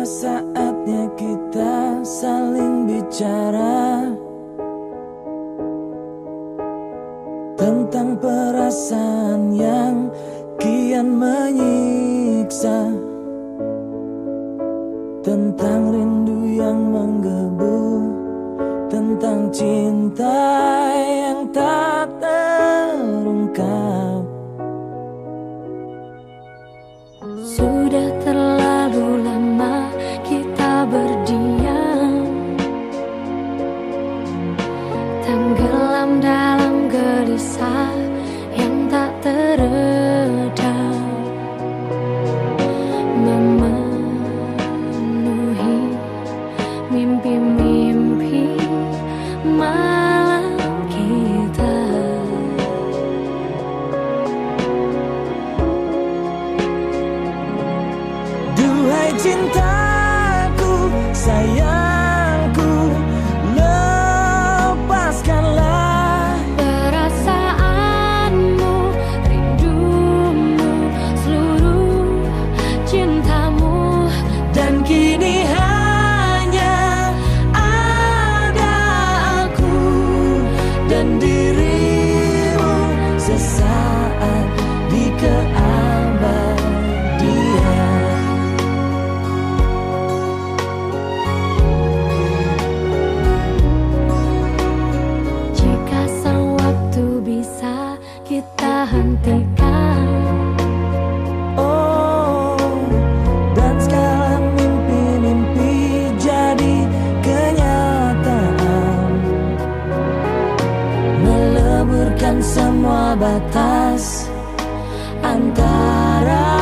Tiba saatnya kita saling bicara Tentang perasaan yang kian menyiksa Tentang rindu yang menggebu Tentang cinta gelisah yang tak teredam Memenuhi mimpi-mimpi malam kita. Duhai cintaku, sayangku batas antara